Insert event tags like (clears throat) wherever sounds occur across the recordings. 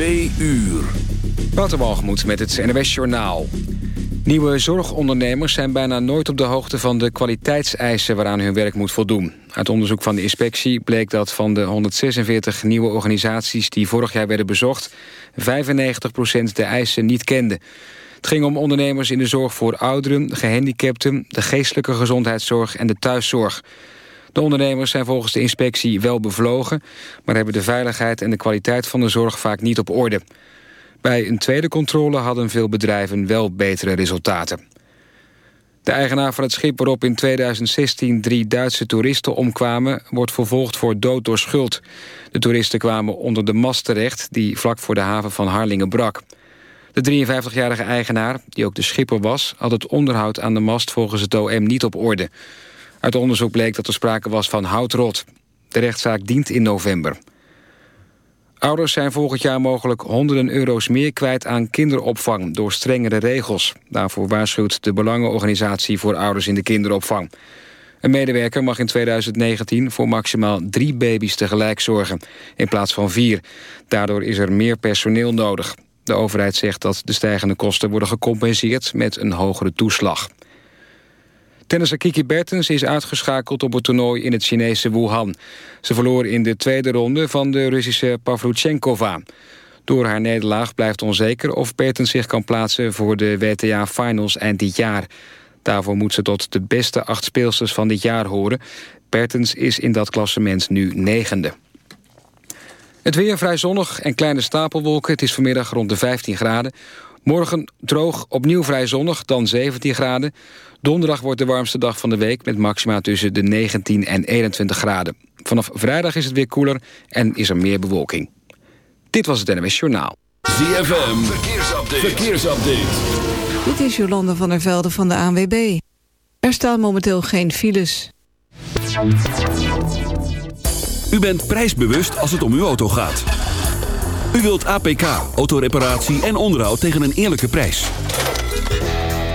Twee uur. Waterwalgemoed met het NWS Journaal. Nieuwe zorgondernemers zijn bijna nooit op de hoogte van de kwaliteitseisen waaraan hun werk moet voldoen. Uit onderzoek van de inspectie bleek dat van de 146 nieuwe organisaties die vorig jaar werden bezocht, 95% de eisen niet kende. Het ging om ondernemers in de zorg voor ouderen, gehandicapten, de geestelijke gezondheidszorg en de thuiszorg. De ondernemers zijn volgens de inspectie wel bevlogen... maar hebben de veiligheid en de kwaliteit van de zorg vaak niet op orde. Bij een tweede controle hadden veel bedrijven wel betere resultaten. De eigenaar van het schip waarop in 2016 drie Duitse toeristen omkwamen... wordt vervolgd voor dood door schuld. De toeristen kwamen onder de mast terecht... die vlak voor de haven van Harlingen brak. De 53-jarige eigenaar, die ook de schipper was... had het onderhoud aan de mast volgens het OM niet op orde. Uit onderzoek bleek dat er sprake was van houtrot. De rechtszaak dient in november. Ouders zijn volgend jaar mogelijk honderden euro's meer kwijt aan kinderopvang door strengere regels. Daarvoor waarschuwt de Belangenorganisatie voor Ouders in de Kinderopvang. Een medewerker mag in 2019 voor maximaal drie baby's tegelijk zorgen, in plaats van vier. Daardoor is er meer personeel nodig. De overheid zegt dat de stijgende kosten worden gecompenseerd met een hogere toeslag. Tennisser Kiki Bertens is uitgeschakeld op het toernooi in het Chinese Wuhan. Ze verloor in de tweede ronde van de Russische Pavluchenkova. Door haar nederlaag blijft onzeker of Bertens zich kan plaatsen voor de WTA Finals eind dit jaar. Daarvoor moet ze tot de beste acht speelsters van dit jaar horen. Bertens is in dat klassement nu negende. Het weer vrij zonnig en kleine stapelwolken. Het is vanmiddag rond de 15 graden. Morgen droog, opnieuw vrij zonnig, dan 17 graden. Donderdag wordt de warmste dag van de week... met maxima tussen de 19 en 21 graden. Vanaf vrijdag is het weer koeler en is er meer bewolking. Dit was het NWS Journaal. ZFM, verkeersupdate. verkeersupdate. Dit is Jolande van der Velde van de ANWB. Er staan momenteel geen files. U bent prijsbewust als het om uw auto gaat. U wilt APK, autoreparatie en onderhoud tegen een eerlijke prijs.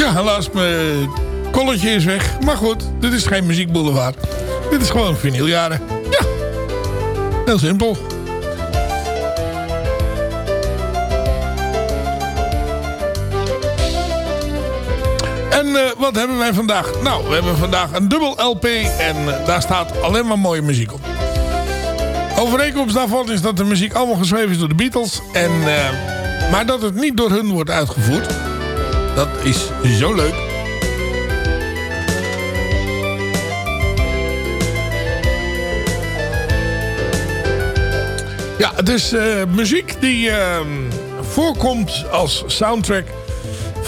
Ja, helaas, mijn kolletje is weg. Maar goed, dit is geen muziekboulevard. Dit is gewoon vinyljaren. Ja, heel simpel. En eh, wat hebben wij vandaag? Nou, we hebben vandaag een dubbel LP en eh, daar staat alleen maar mooie muziek op. Overeenkomst daarvan is dat de muziek allemaal geschreven is door de Beatles. En, eh, maar dat het niet door hun wordt uitgevoerd. Dat is zo leuk. Ja, is eh, muziek die ehm, voorkomt als soundtrack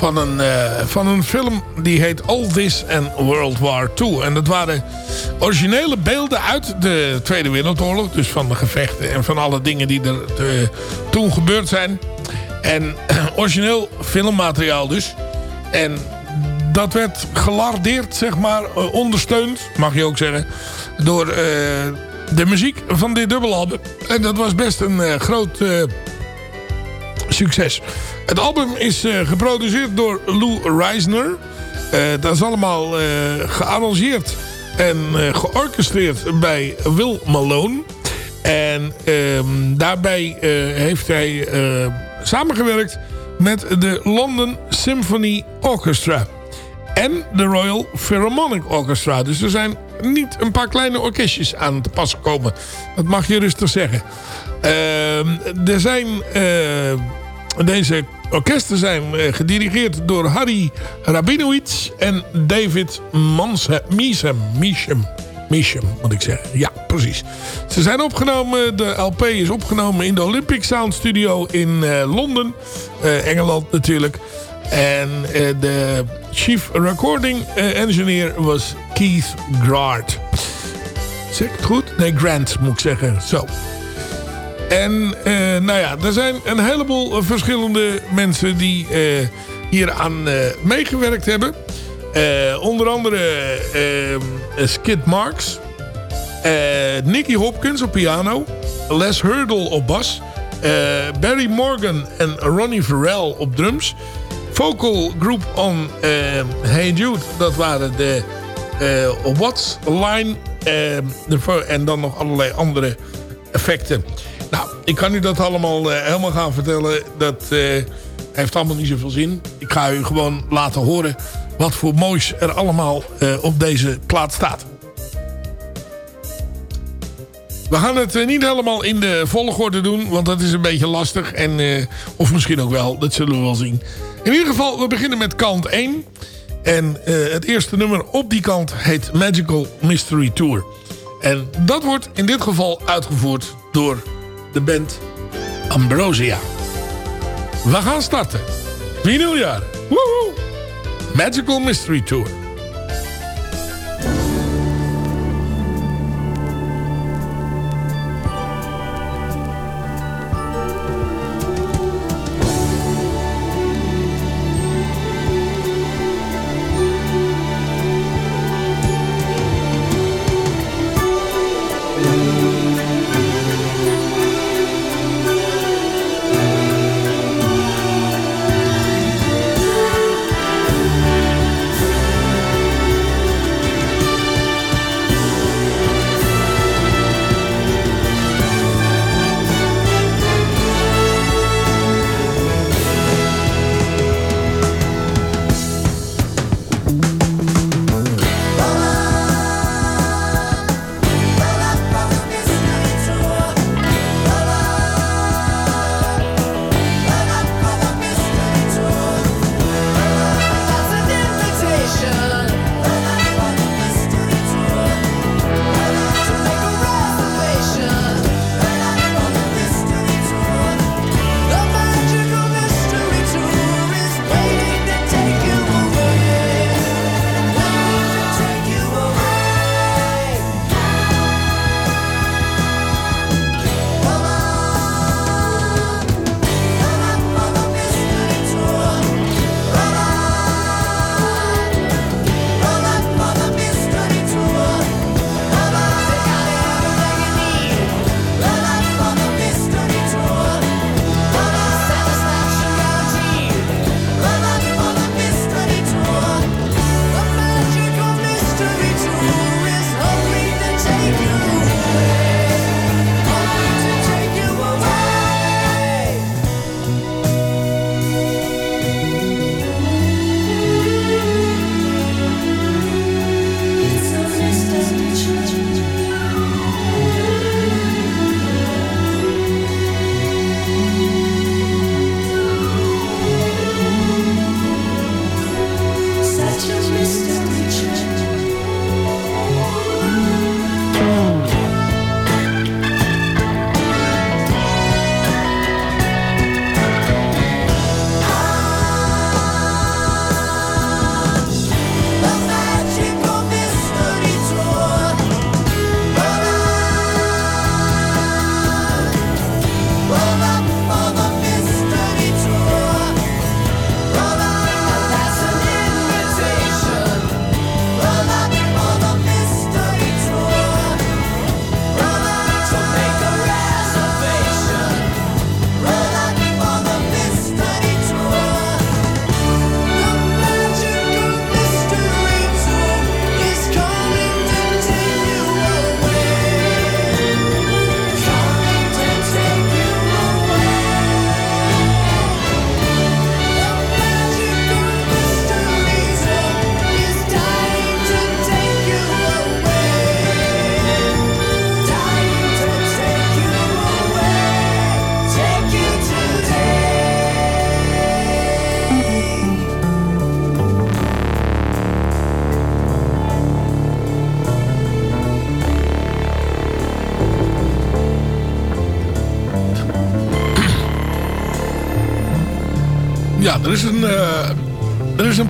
van een, eh, van een film die heet All This and World War II. En dat waren originele beelden uit de Tweede Wereldoorlog. Dus van de gevechten en van alle dingen die er eh, toen gebeurd zijn. En (clears throat) origineel filmmateriaal dus. En dat werd gelardeerd, zeg maar, eh, ondersteund, mag je ook zeggen, door eh, de muziek van dit dubbelalbum. En dat was best een eh, groot succes. Het album is geproduceerd door Lou Reisner. Dat is allemaal gearrangeerd en georchestreerd bij Will Malone. En ehm, daarbij heeft hij samengewerkt met de London Symphony Orchestra. En de Royal Philharmonic Orchestra. Dus er zijn niet een paar kleine orkestjes aan te pas gekomen. Dat mag je rustig zeggen. Ehm, er zijn... eh, deze orkesten zijn eh, gedirigeerd door Harry Rabinowitz en David Measham. Measham. Measham, moet ik zeggen. Ja, precies. Ze zijn opgenomen, de LP is opgenomen in de Olympic Sound Studio in eh, Londen. Eh, Engeland natuurlijk. En eh, de chief recording engineer was Keith Grant. Zeg ik het goed? Nee, Grant moet ik zeggen. Zo. En nou ja, er zijn een heleboel verschillende mensen die hier aan meegewerkt hebben. Onder andere Skid Marks. Eh, Nicky Hopkins op piano. Les Hurdle op bas. eh, Barry Morgan en Ronnie Farrell op drums. Vocal group on eh, Hey Jude. Dat waren de op Watts line. de en dan nog allerlei andere effecten. Nou, ik kan u dat allemaal helemaal gaan vertellen. Dat heeft allemaal niet zoveel zin. Ik ga u gewoon laten horen wat voor moois er allemaal op deze plaat staat. We gaan het eh, niet helemaal in de volgorde doen, want dat is een beetje lastig. En, eh, of misschien ook wel, dat zullen we wel zien. In ieder geval, we beginnen met kant 1. En eh, het eerste nummer op die kant heet Magical Mystery Tour. En dat wordt in dit geval uitgevoerd door de band Ambrosia. We gaan starten. Vinyljaren. Woehoe! Magical Mystery Tour.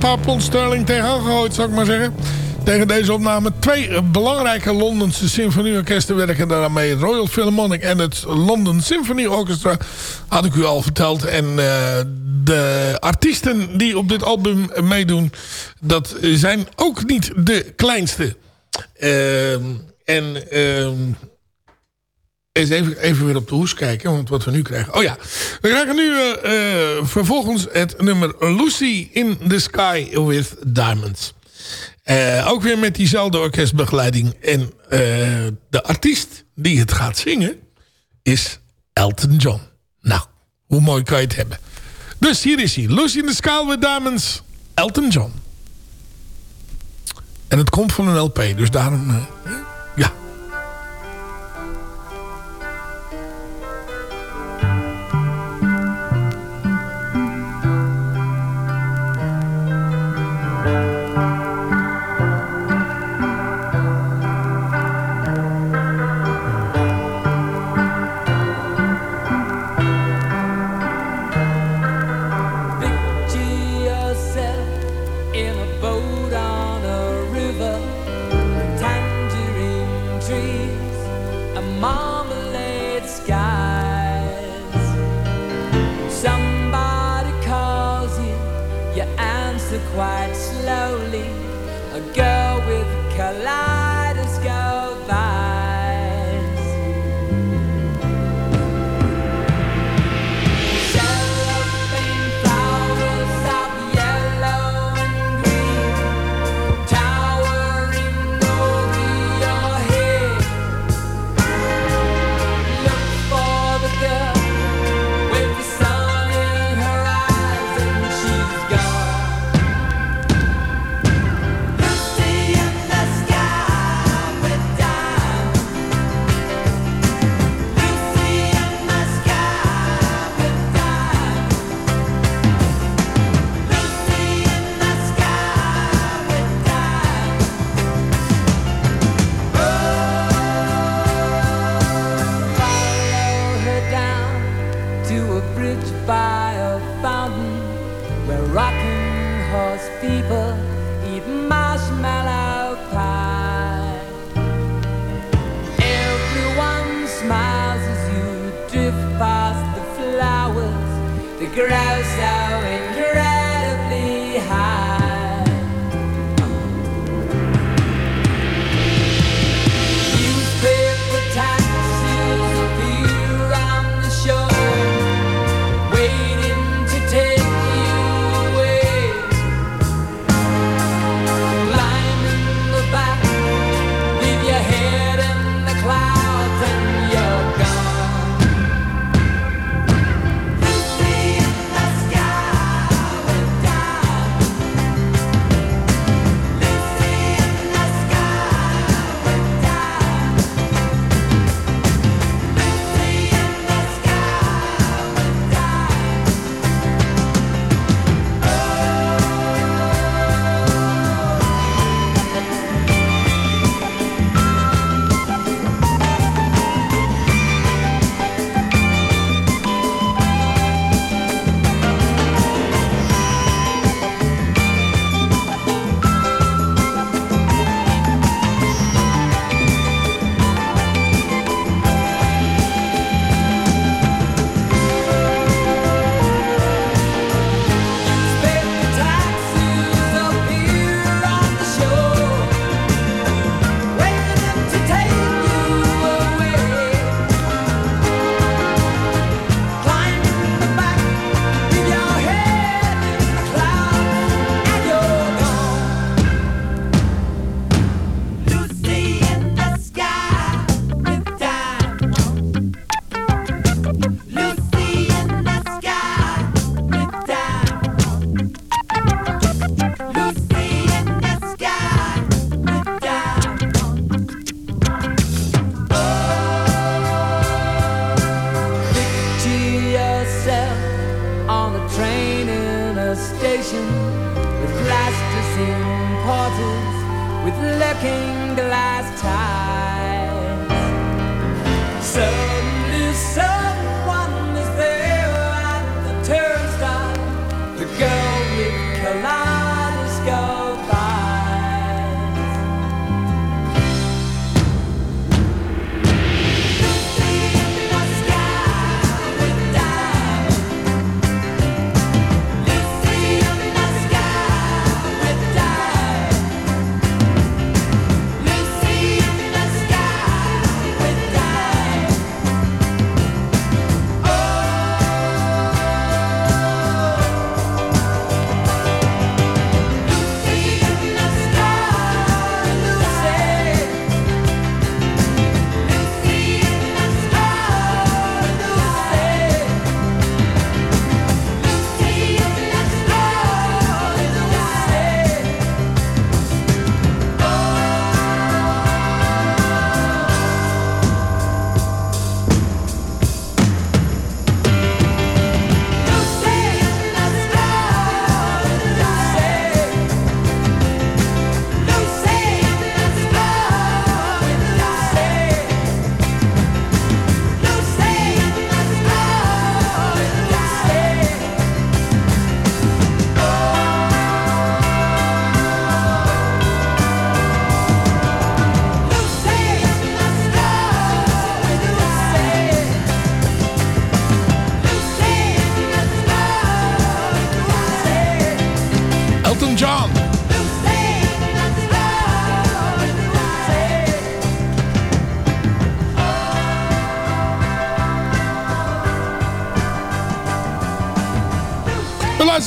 Paar pond sterling tegenaan gegooid, zou ik maar zeggen. Tegen deze opname. Twee belangrijke Londense symfonieorkesten werken daaraan mee. Het Royal Philharmonic en het London Symphony Orchestra. Had ik u al verteld. En eh, de artiesten die op dit album meedoen... dat zijn ook niet de kleinste. Ehm, en... ehm, eens even, even weer op de hoes kijken, want wat we nu krijgen. Oh ja, we krijgen nu eh, eh, vervolgens het nummer Lucy in the Sky with Diamonds. Eh, ook weer met diezelfde orkestbegeleiding. En de artiest die het gaat zingen is Elton John. Nou, hoe mooi kan je het hebben. Dus hier is hij. Lucy in the Sky with Diamonds, Elton John. En het komt van een LP, dus daarom... that grow so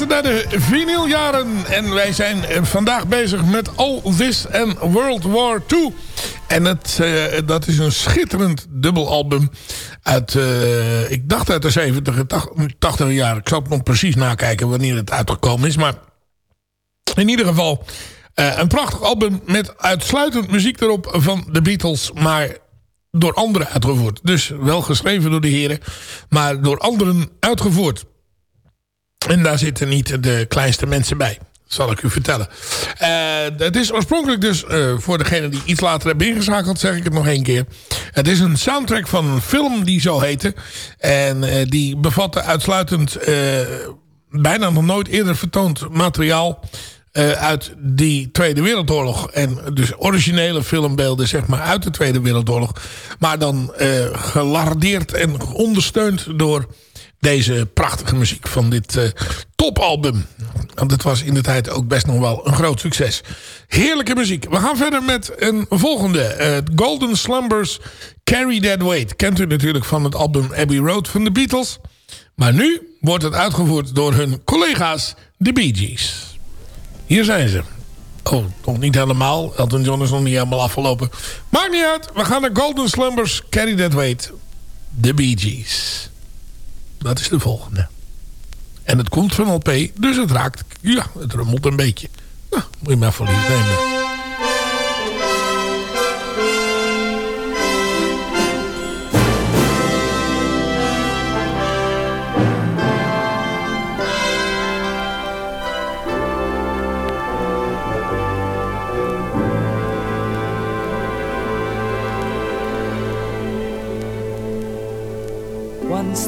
We luisteren naar de vinyljaren. En wij zijn eh, vandaag bezig met All This and World War II. En het, eh, dat is een schitterend dubbelalbum. Uit, eh, ik dacht uit de 70 en 80 jaar. Ik zal het nog precies nakijken wanneer het uitgekomen is. Maar in ieder geval een prachtig album met uitsluitend muziek erop van de Beatles. Maar door anderen uitgevoerd. Dus wel geschreven door de heren. Maar door anderen uitgevoerd. En daar zitten niet de kleinste mensen bij. Zal ik u vertellen. Eh, het is oorspronkelijk dus, eh, voor degene die iets later hebben ingeschakeld, zeg ik het nog één keer. Het is een soundtrack van een film die zo heette. En eh, die bevatte uitsluitend bijna nog nooit eerder vertoond materiaal uit die Tweede Wereldoorlog. En dus originele filmbeelden zeg maar uit de Tweede Wereldoorlog. Maar dan gelardeerd en ondersteund door deze prachtige muziek van dit eh, topalbum. Want het was in de tijd ook best nog wel een groot succes. Heerlijke muziek. We gaan verder met een volgende. eh, Golden Slumbers Carry That Weight. Kent u natuurlijk van het album Abbey Road van de Beatles. Maar nu wordt het uitgevoerd door hun collega's, de Bee Gees. Hier zijn ze. Oh, nog niet helemaal. Elton John is nog niet helemaal afgelopen. Maakt niet uit. We gaan naar Golden Slumbers Carry That Weight. De Bee Gees. Dat is de volgende. En het komt van LP, dus het raakt... Ja, het rummelt een beetje. Nou, moet je maar voor lief nemen.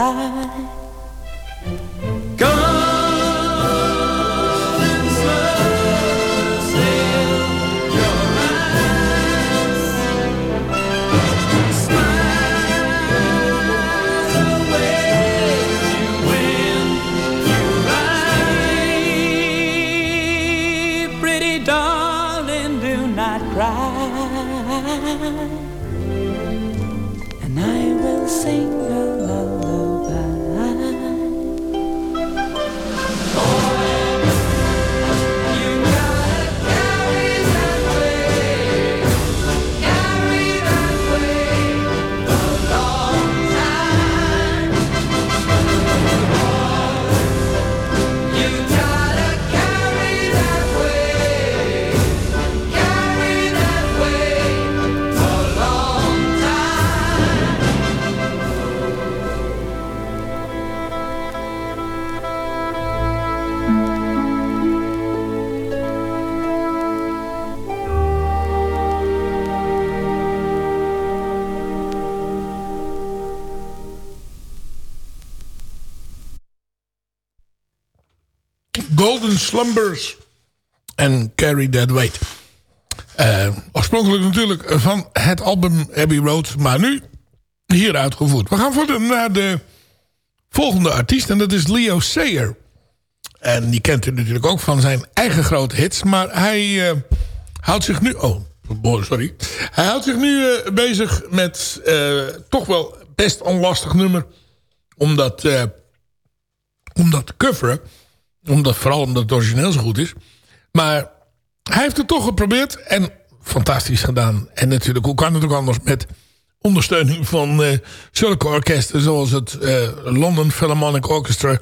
Golden Slumbers en Carry That Weight. Eh, oorspronkelijk natuurlijk van het album Abbey Road, maar nu hier uitgevoerd. We gaan verder naar de volgende artiest. En dat is Leo Sayer. En die kent u natuurlijk ook van zijn eigen grote hits. Maar hij eh, houdt zich nu... Oh, sorry. Hij houdt zich nu eh, bezig met toch wel best onlastig nummer. Omdat... om dat te coveren. Omdat, vooral omdat het origineel zo goed is. Maar hij heeft het toch geprobeerd. En fantastisch gedaan. En natuurlijk, hoe kan het ook anders met ondersteuning van eh, zulke orkesten... zoals het eh, London Philharmonic Orchestra...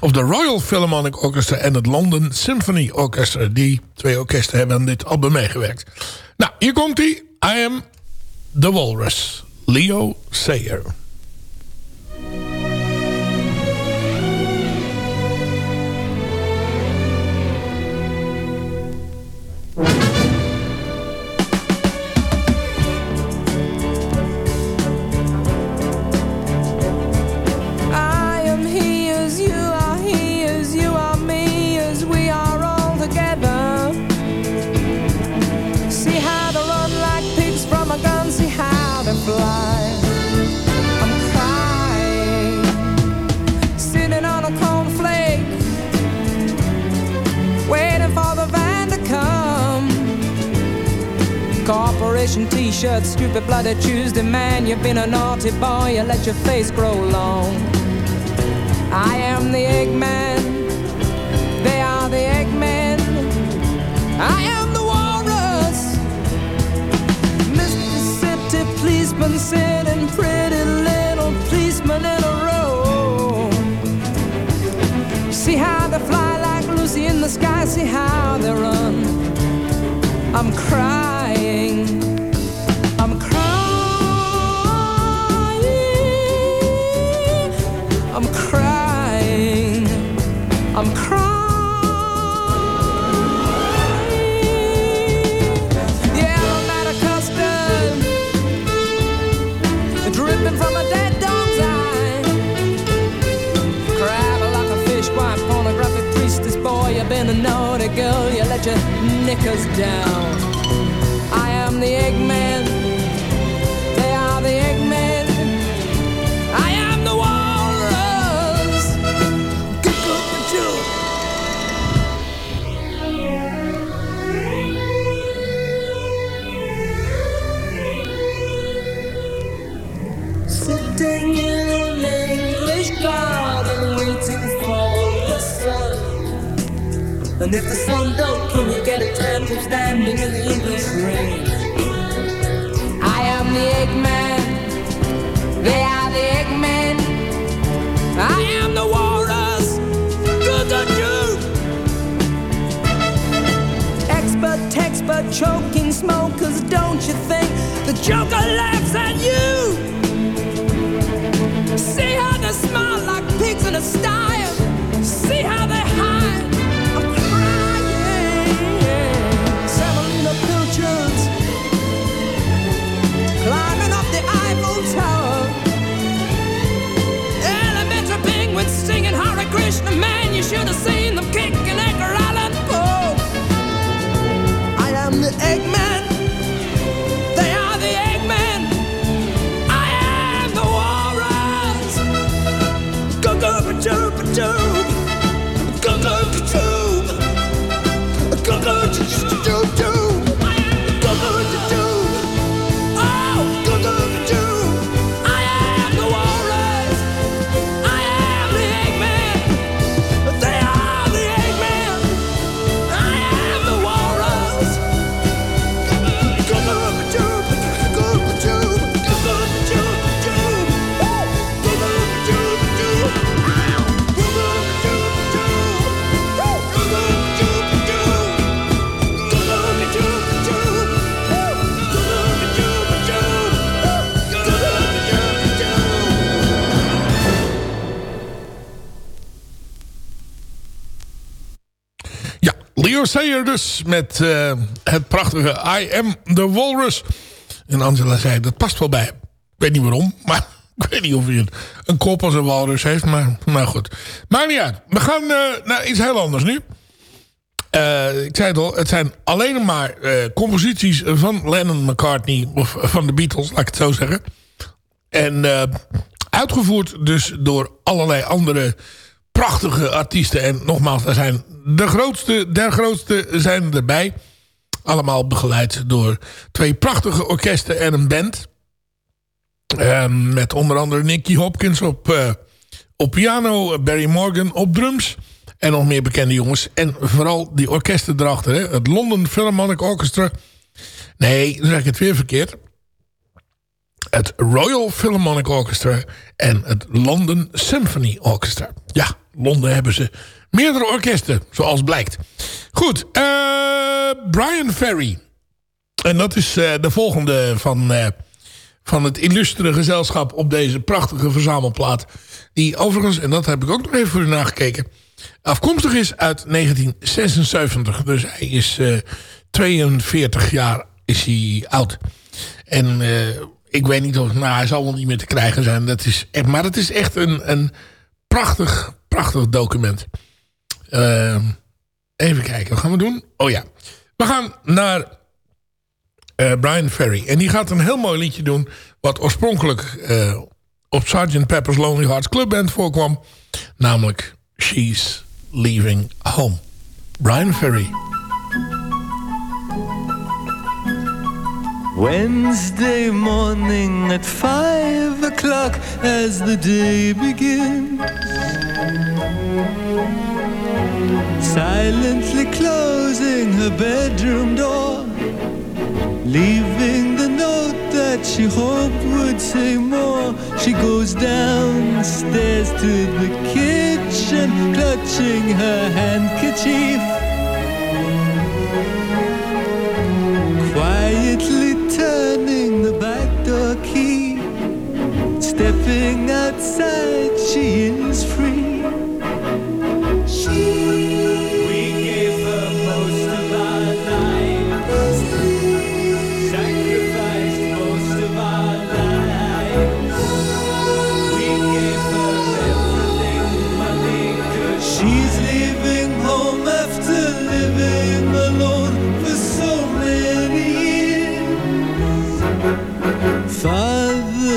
of de Royal Philharmonic Orchestra en het London Symphony Orchestra. Die twee orkesten hebben aan dit album meegewerkt. Nou, hier komt hij. I am the Walrus. Leo Sayer. I Corporation t-shirt, stupid blooded Tuesday man. You've been a naughty boy, you let your face grow long. I am the Eggman. They are the Eggmen. I am the walrus. Mississippi policeman sitting pretty little policeman in a row. See how they fly like Lucy in the sky. See how they run. I'm crying. Boy. You've been a naughty girl, you let your knickers down. I am the Eggman. And if the sun don't come, you get a chance standing in the English rain. I am the Eggman. They are the Eggmen. I am the walrus. Good Expert, expert, choking smokers. Don't you think the Joker laughs at you? See how they smile like pigs in a sty. Semolina climbing up the Eiffel Tower. Elemental penguins singing Hare Krishna. Man, you should have seen them Leo Sayer dus met eh, het prachtige I Am The Walrus. En Angela zei, dat past wel bij. Ik weet niet waarom, (laughs) maar ik weet niet of hij een, kop als een walrus heeft. Maar, maar goed, niet uit. We gaan eh, naar iets heel anders nu. Eh, ik zei het al, het zijn alleen maar composities van Lennon McCartney... of van de Beatles, laat ik het zo zeggen. En Uitgevoerd dus door allerlei andere prachtige artiesten. En nogmaals, er zijn de grootste der grootste zijn erbij. Allemaal begeleid door twee prachtige orkesten en een band. Ehm, met onder andere Nicky Hopkins op, eh, op piano. Barry Morgan op drums. En nog meer bekende jongens. En vooral die orkesten erachter. Hè? Het London Philharmonic Orchestra. Nee, dan zeg ik het weer verkeerd. Het Royal Philharmonic Orchestra. En het London Symphony Orchestra. Ja, Londen hebben ze meerdere orkesten. Zoals blijkt. Goed, eh, Brian Ferry. En dat is eh, de volgende van, eh, van het illustere gezelschap op deze prachtige verzamelplaat. Die overigens, en dat heb ik ook nog even voor u nagekeken... afkomstig is uit 1976. Dus hij is eh 42 jaar is hij oud. En ik weet niet of... Nou, hij zal wel niet meer te krijgen zijn. Dat is maar het is echt een, een prachtig, prachtig document. Ehm, even kijken, wat gaan we doen? Oh ja, we gaan naar eh, Brian Ferry. En die gaat een heel mooi liedje doen... wat oorspronkelijk eh, op Sgt. Pepper's Lonely Hearts Club Band voorkwam. Namelijk She's Leaving Home. Brian Ferry. Wednesday morning at five o'clock as the day begins. Silently closing her bedroom door, leaving the note that she hoped would say more. She goes downstairs to the kitchen, clutching her handkerchief. Outside, she is free.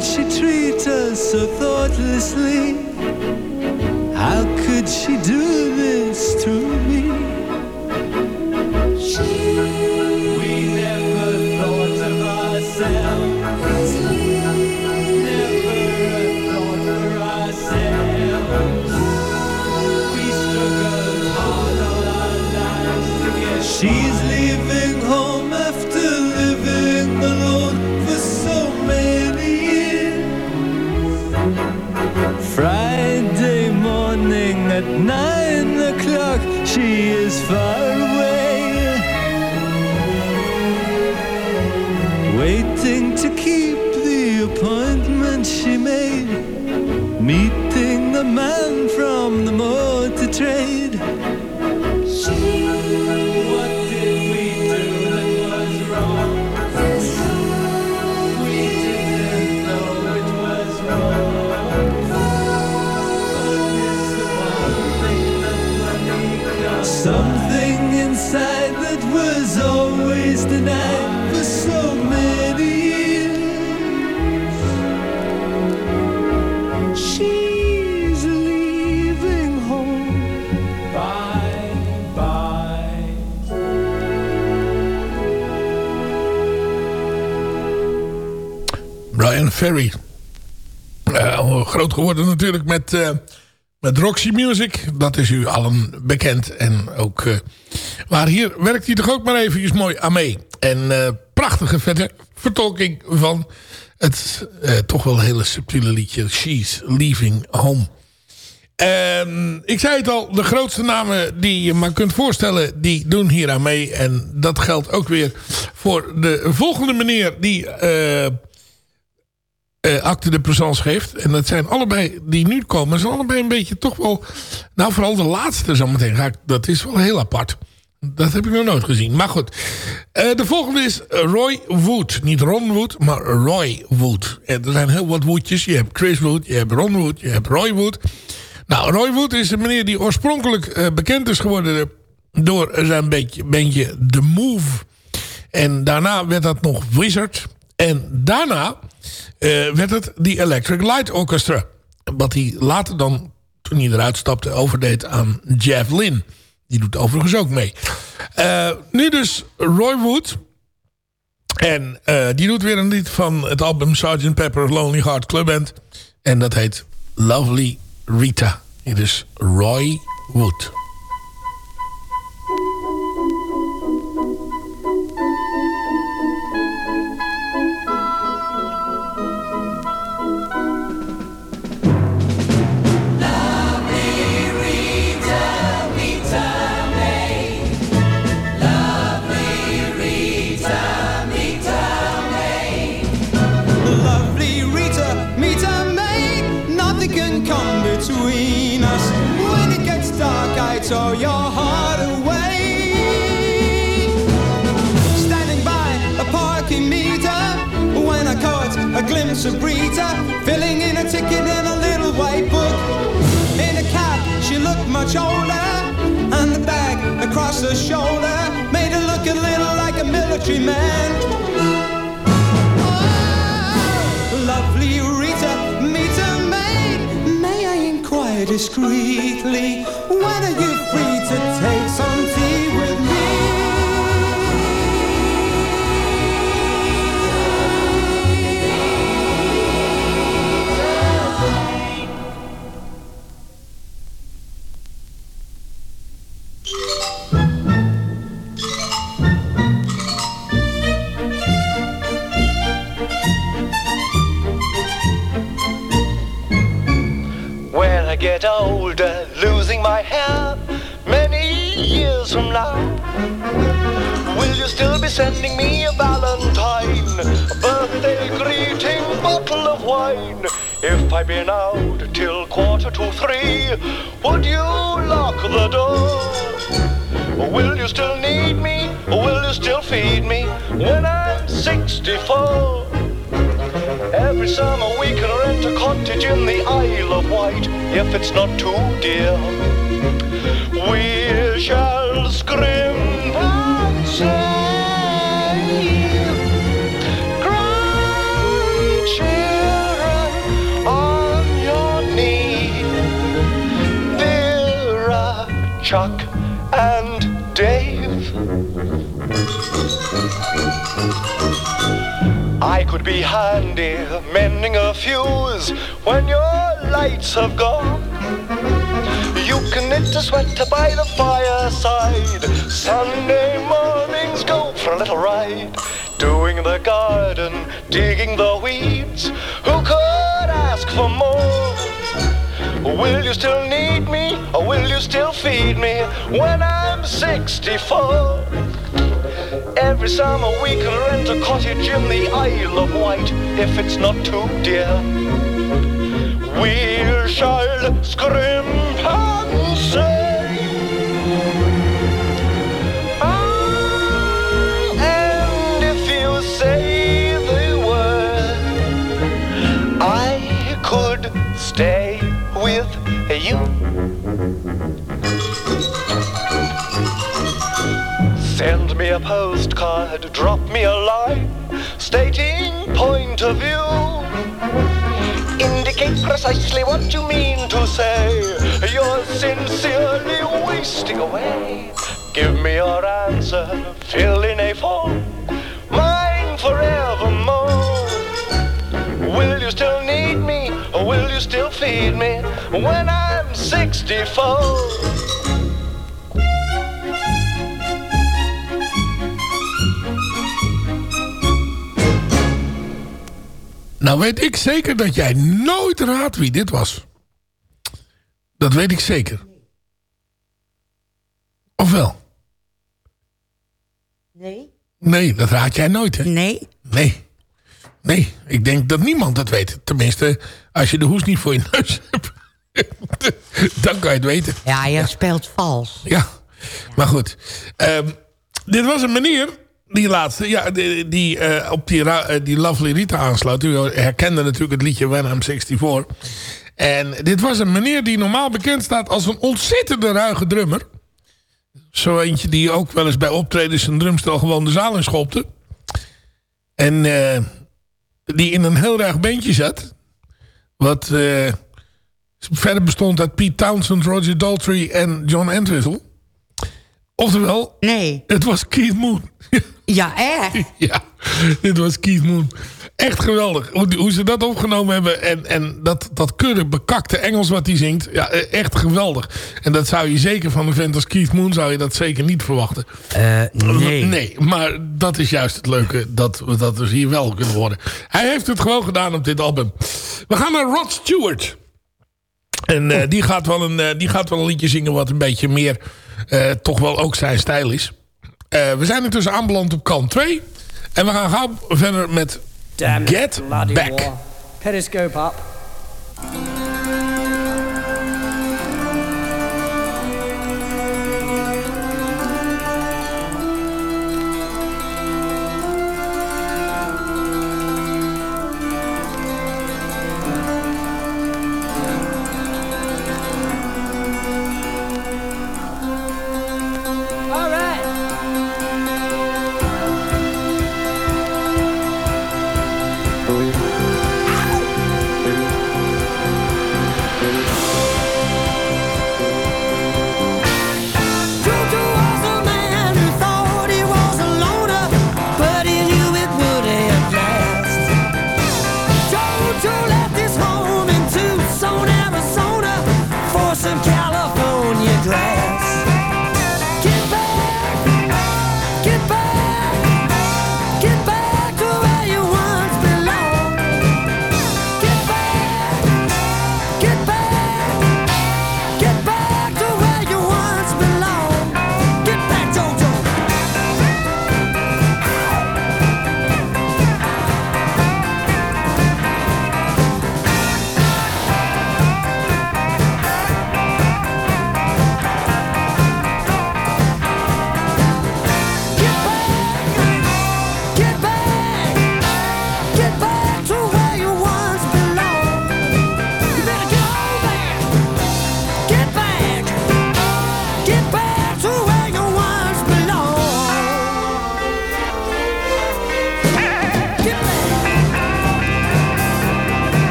Why would she treat us so thoughtlessly? How could she do this to me? We at nine o'clock, she is far away. Waiting to keep always denied for so many years. She's leaving home. Bye, bye. Brian Ferry. Eh, groot geworden natuurlijk met, eh, met Roxy Music. Dat is u allen bekend. En ook, eh, maar hier werkt hij toch ook maar eventjes mooi aan mee. En eh, prachtige verder vertolking van het eh, toch wel hele subtiele liedje She's Leaving Home. Ehm, ik zei het al, de grootste namen die je maar kunt voorstellen, die doen hier aan mee. En dat geldt ook weer voor de volgende meneer die... eh, acte de présence geeft. En dat zijn allebei die nu komen. zijn allebei een beetje toch wel... Nou, vooral de laatste zometeen. Dat is wel heel apart. Dat heb ik nog nooit gezien. Maar goed. Eh, de volgende is Roy Wood. Niet Ron Wood, maar Roy Wood. En er zijn heel wat Woodjes. Je hebt Chris Wood, je hebt Ron Wood, je hebt Roy Wood. Nou, Roy Wood is een meneer die oorspronkelijk eh, bekend is geworden... door zijn bandje The Move. En daarna werd dat nog Wizard. En daarna eh, werd het The Electric Light Orchestra. Wat hij later dan, toen hij eruit stapte, overdeed aan Jeff Lynne. Die doet overigens ook mee. Eh, nu dus Roy Wood. En eh, die doet weer een lied van het album Sgt. Pepper's Lonely Heart Club Band. En dat heet Lovely Rita. Hier is Roy Wood. Much older, and the bag across her shoulder made her look a little like a military man. Oh, Lovely Rita, meet a maid. May I inquire discreetly, when are you free now, will you still be sending me a valentine, a birthday greeting, bottle of wine? If I've been out till quarter to three, would you lock the door? Will you still need me? Will you still feed me when I'm 64? Every summer we can rent a cottage in the Isle of Wight if it's not too dear. We shall Chuck, and Dave. I could be handy mending a fuse when your lights have gone. A sweater by the fireside. Sunday mornings go for a little ride. Doing the garden, digging the weeds. Who could ask for more? Will you still need me or will you still feed me when I'm 64? Every summer we can rent a cottage in the Isle of Wight if it's not too dear. We shall scrimp you. Send me a postcard, drop me a line, stating point of view. Indicate precisely what you mean to say. You're sincerely wasting away. Give me your answer, fill in a form, mine forevermore. Will you still need me, will you still feed me when I'm 64? Nou weet ik zeker dat jij nooit raadt wie dit was. Dat weet ik zeker. Of wel? Nee. Nee, dat raad jij nooit, hè? Nee. Nee. Nee, ik denk dat niemand dat weet. Tenminste, als je de hoes niet voor je neus hebt. (laughs) dan kan je het weten. Ja, je speelt vals. Ja, maar goed. Ehm, dit was een meneer, die laatste, ja, die, die eh, op die, eh, die Lovely Rita aansloot. U herkende natuurlijk het liedje When I'm 64. En dit was een meneer die normaal bekend staat als een ontzettende ruige drummer. Zo eentje die ook wel eens bij optredens zijn drumstel gewoon de zaal in schopte. En eh, die in een heel ruig beentje zat. Wat verder bestond uit Pete Townsend, Roger Daltrey en John Entwistle. Oftewel, Nee. het was Keith Moon. (laughs) Ja, echt? ja, dit was Keith Moon. Echt geweldig. Hoe, hoe ze dat opgenomen hebben. En, en dat, dat keurig bekakte Engels wat hij zingt. Ja, eh, echt geweldig. En dat zou je zeker van een vent als Keith Moon... zou je dat zeker niet verwachten. Eh, nee. Nee, maar dat is juist het leuke. Dat we dat dus hier wel kunnen horen. Hij heeft het gewoon gedaan op dit album. We gaan naar Rod Stewart. En eh, die, gaat wel een, eh, die gaat wel een liedje zingen... wat een beetje meer eh, toch wel ook zijn stijl is. We zijn intussen aanbeland op kant 2. En we gaan gauw verder met Damn Get Back. war. Periscope up.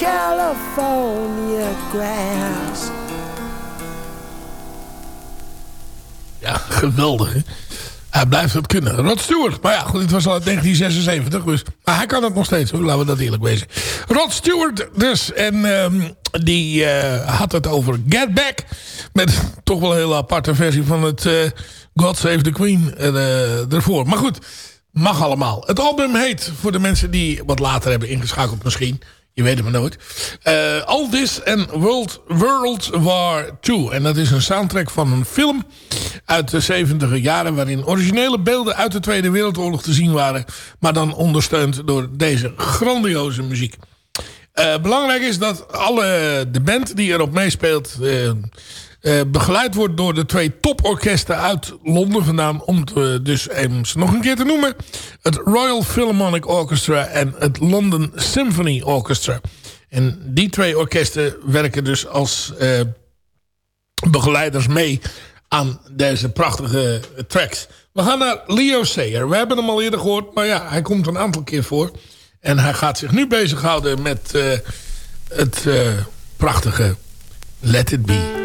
California grass. Ja, geweldig. Hij blijft het kunnen. Rod Stewart. Maar ja, goed, dit was al uit 1976. Dus, maar hij kan het nog steeds. Hoor. Laten we dat eerlijk wezen. Rod Stewart dus. En ehm, die eh, had het over Get Back. Met (laughs) toch wel een hele aparte versie van het eh, God Save the Queen eh, ervoor. Maar goed, mag allemaal. Het album heet, voor de mensen die wat later hebben ingeschakeld misschien... Je weet het maar nooit. Eh All This and World, World War II. En dat is een soundtrack van een film uit de 70 jaren... waarin originele beelden uit de Tweede Wereldoorlog te zien waren... maar dan ondersteund door deze grandioze muziek. Eh, belangrijk is dat alle, de band die erop meespeelt... eh, eh, begeleid wordt door de twee toporkesten uit Londen vandaan. Om te, dus even nog een keer te noemen. Het Royal Philharmonic Orchestra en het London Symphony Orchestra. En die twee orkesten werken dus als eh, begeleiders mee aan deze prachtige tracks. We gaan naar Leo Sayer. We hebben hem al eerder gehoord, maar ja, hij komt een aantal keer voor. En hij gaat zich nu bezighouden met eh, het prachtige Let It Be.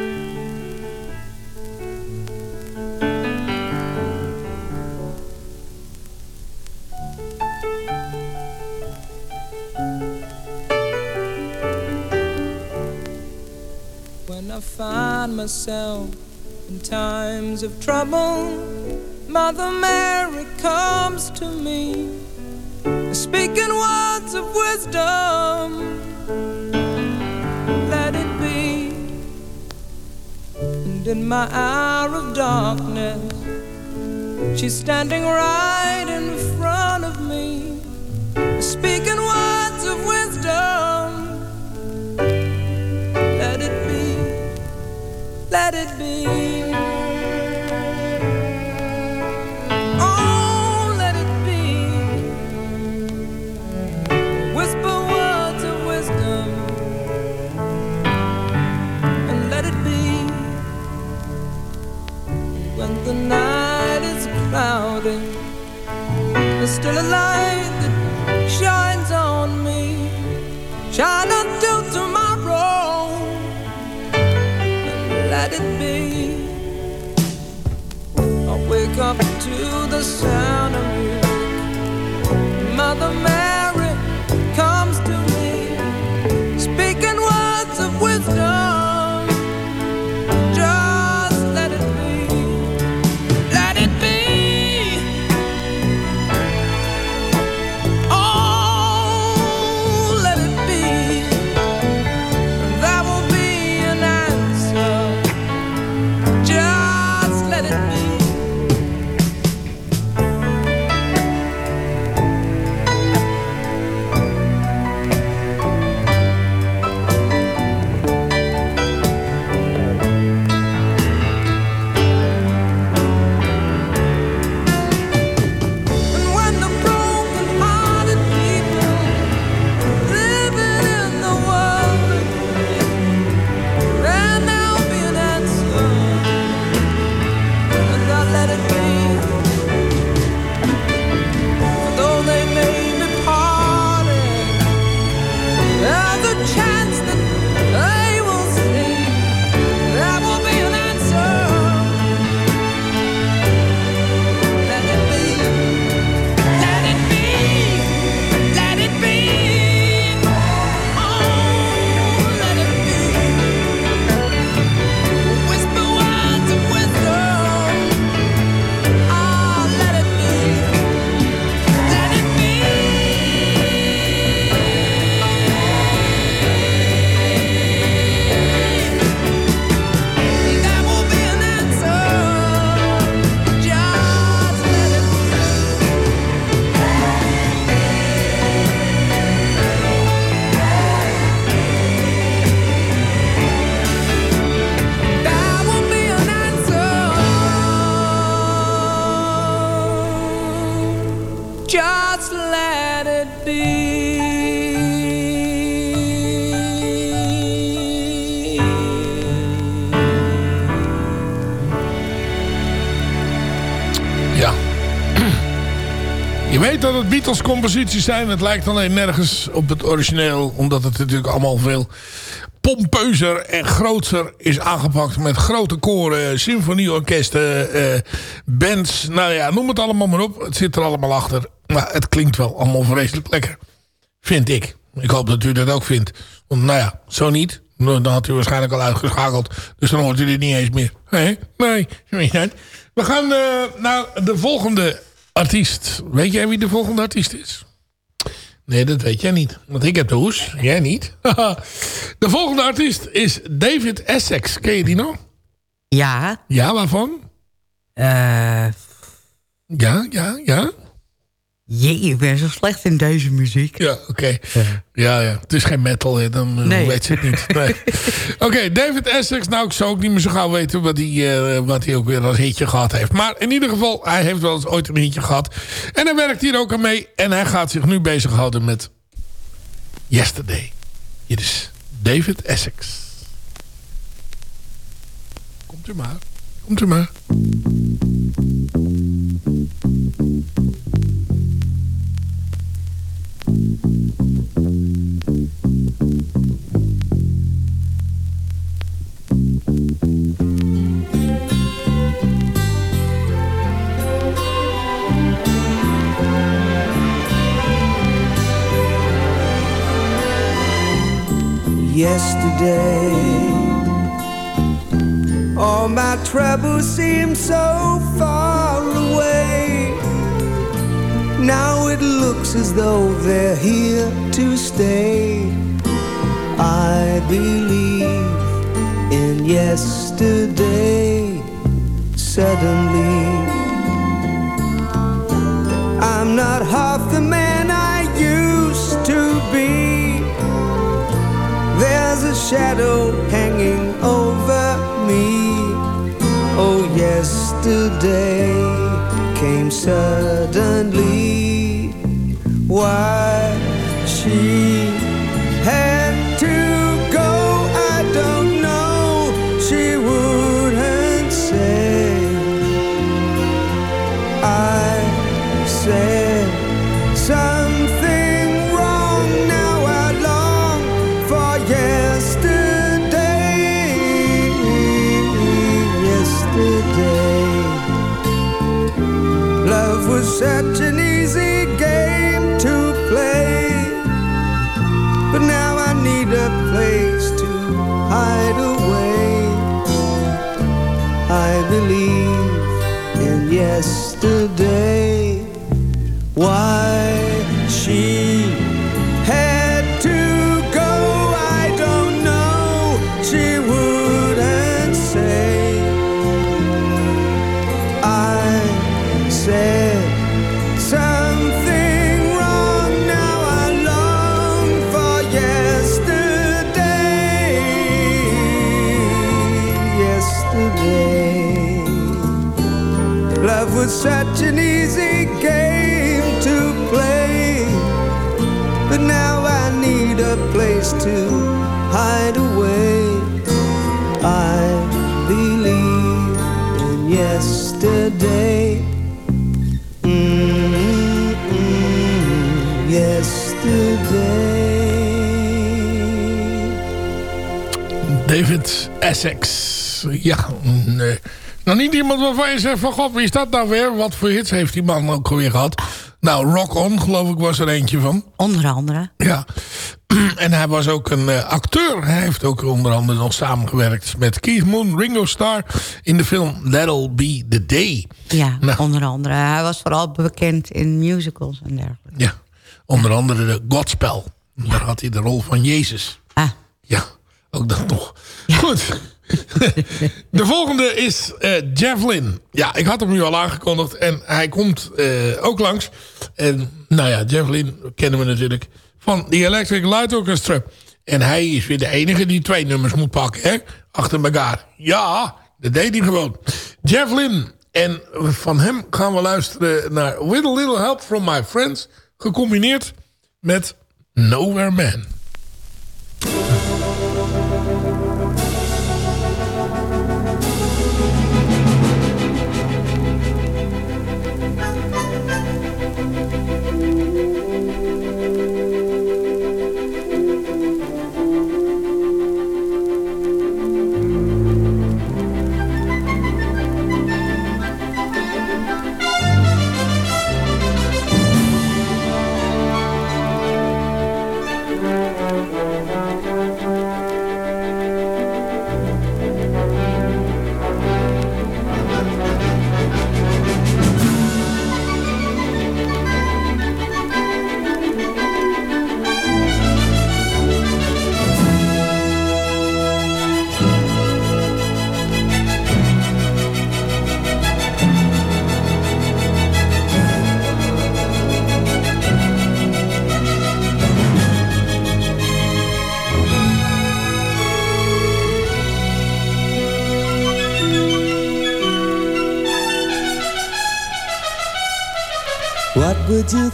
I find myself in times of trouble, Mother Mary comes to me, speaking words of wisdom. Let it be. And in my hour of darkness, she's standing right in front of me, speaking words of wisdom. Let it be. Beatles composities zijn. Het lijkt alleen nergens op het origineel. Omdat het natuurlijk allemaal veel pompeuzer en groter is aangepakt. Met grote koren, symfonieorkesten, eh, bands. Nou ja, noem het allemaal maar op. Het zit er allemaal achter. Maar het klinkt wel allemaal vreselijk lekker. Vind ik. Ik hoop dat u dat ook vindt. Want nou ja, zo niet. Dan had u waarschijnlijk al uitgeschakeld. Dus dan hoort u dit niet eens meer. Nee, nee. We gaan eh, naar de volgende artiest. Weet jij wie de volgende artiest is? Nee, dat weet jij niet. Want ik heb de hoes. Jij niet. (laughs) de volgende artiest is David Essex. Ken je die nog? Ja. Ja, waarvan? Eh, Ja, ja, ja. Jee, ik ben zo slecht in deze muziek. Ja, oké. Ja, ja. Het is geen metal, hè. dan eh, Nee. weet ze het niet. Nee. (laughs) Oké, David Essex. Nou, ik zou ook niet meer zo gauw weten wat hij, eh, wat hij ook weer als hitje gehad heeft. Maar in ieder geval, hij heeft wel eens ooit een hitje gehad. En hij werkt hier ook aan mee. En hij gaat zich nu bezighouden met Yesterday. Hier is David Essex. Komt u maar. Komt u maar. Yesterday. All my troubles seem so far away. Now it looks as though they're here to stay. I believe in yesterday. Suddenly, shadow hanging over me. Oh, yesterday came suddenly. Why yesterday. Why she such an easy game to play. But now I need a place to hide away. I believe in yesterday. Mm-mm, yesterday. David Essex. Ja, nee. Eh, Nou niet iemand waarvan je zegt van... God, wie is dat nou weer? Wat voor hits heeft die man ook alweer gehad? Nou, Rock On geloof ik was er eentje van. Onder andere. Ja. (clears throat) En hij was ook een eh, acteur. Hij heeft ook onder andere nog samengewerkt met Keith Moon, Ringo Starr... in de film That'll Be The Day. Ja, Nou. onder andere. Hij was vooral bekend in musicals en dergelijke. Ja, onder andere de Godspell. Daar had hij de rol van Jezus. Ah. Ja, ook dat nog. Goed. De volgende is eh Jeff Lynne. Ja, ik had hem nu al aangekondigd. En hij komt eh, ook langs. En nou ja, Lynne kennen we natuurlijk van The Electric Light Orchestra. En hij is weer de enige die twee nummers moet pakken, hè? Achter elkaar. Ja, dat deed hij gewoon. Lynne. En van hem gaan we luisteren naar With a Little Help From My Friends. Gecombineerd met Nowhere Man.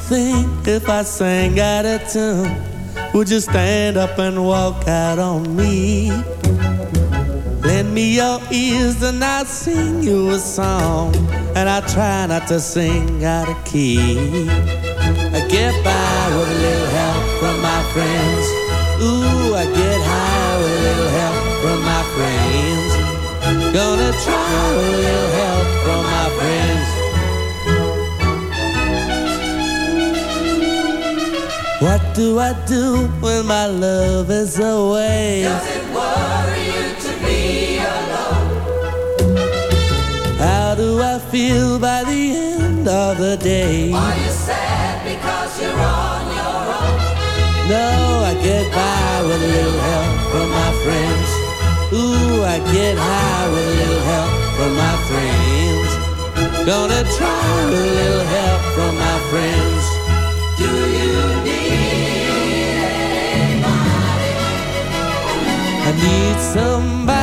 Think if I sang out of tune? Would you stand up and walk out on me? Lend me your ears and I'll sing you a song. And I try not to sing out of key. I get by with a little help from my friends. Ooh, I get high with a little help from my friends. Gonna try with a little help from my friends. What do I do when my love is away? Does it worry you to be alone? How do I feel by the end of the day? Are you sad because you're on your own? No, I get by with a little help from my friends. Ooh, I get high with a little help from my friends. Gonna try with a little help from my friends. Do you? I need somebody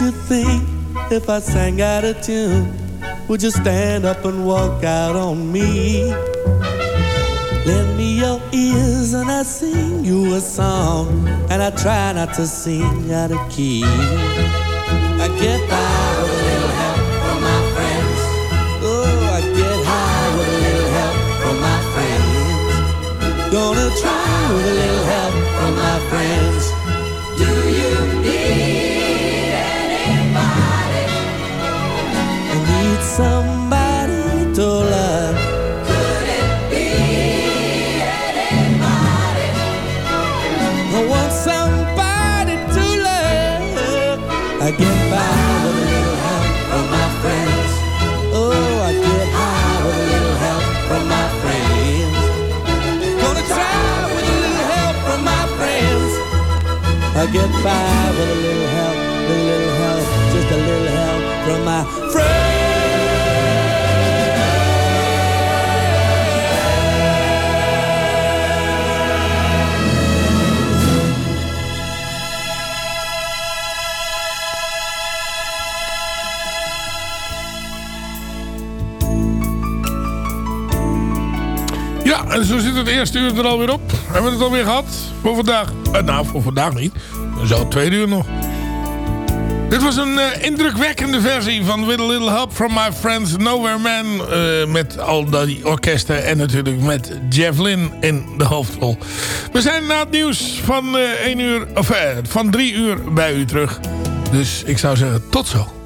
you think if I sang out of tune? Would you stand up and walk out on me? Lend me your ears and I sing you a song, and I try not to sing out of key. I get by with a little help from my friends. Oh, I get high with a little help from my friends. Gonna try with a little help from my friends. I get by with a little help, a little help, just a little help from my friends. Ja, en zo zit het eerste uur er alweer op. Hebben we het alweer gehad voor vandaag? Eh, nou, voor vandaag niet. Zo tweede uur nog. Dit was een eh, indrukwekkende versie van With a Little Help from My Friends Nowhere Man. eh, met al die orkesten en natuurlijk met Jeff Lynne in de hoofdrol. We zijn na het nieuws van, 1 uur, van 3 uur bij u terug. Dus ik zou zeggen tot zo.